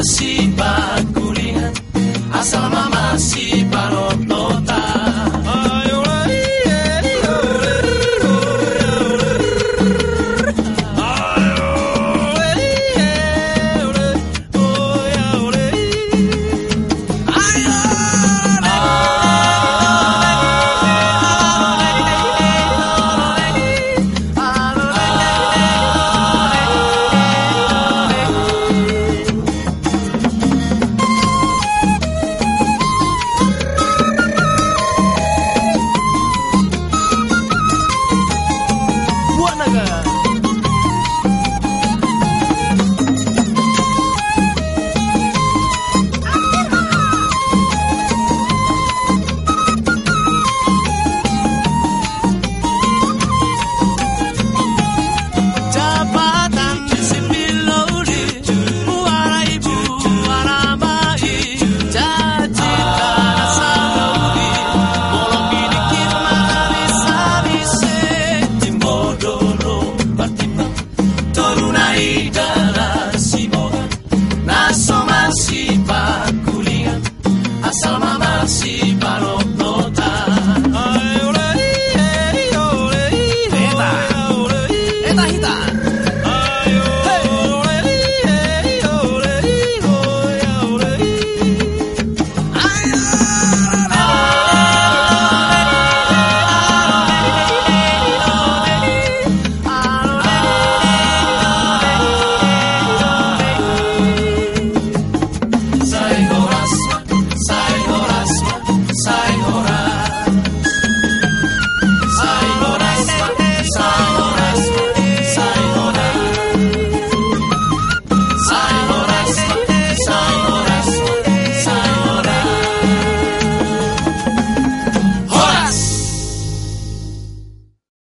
nasci.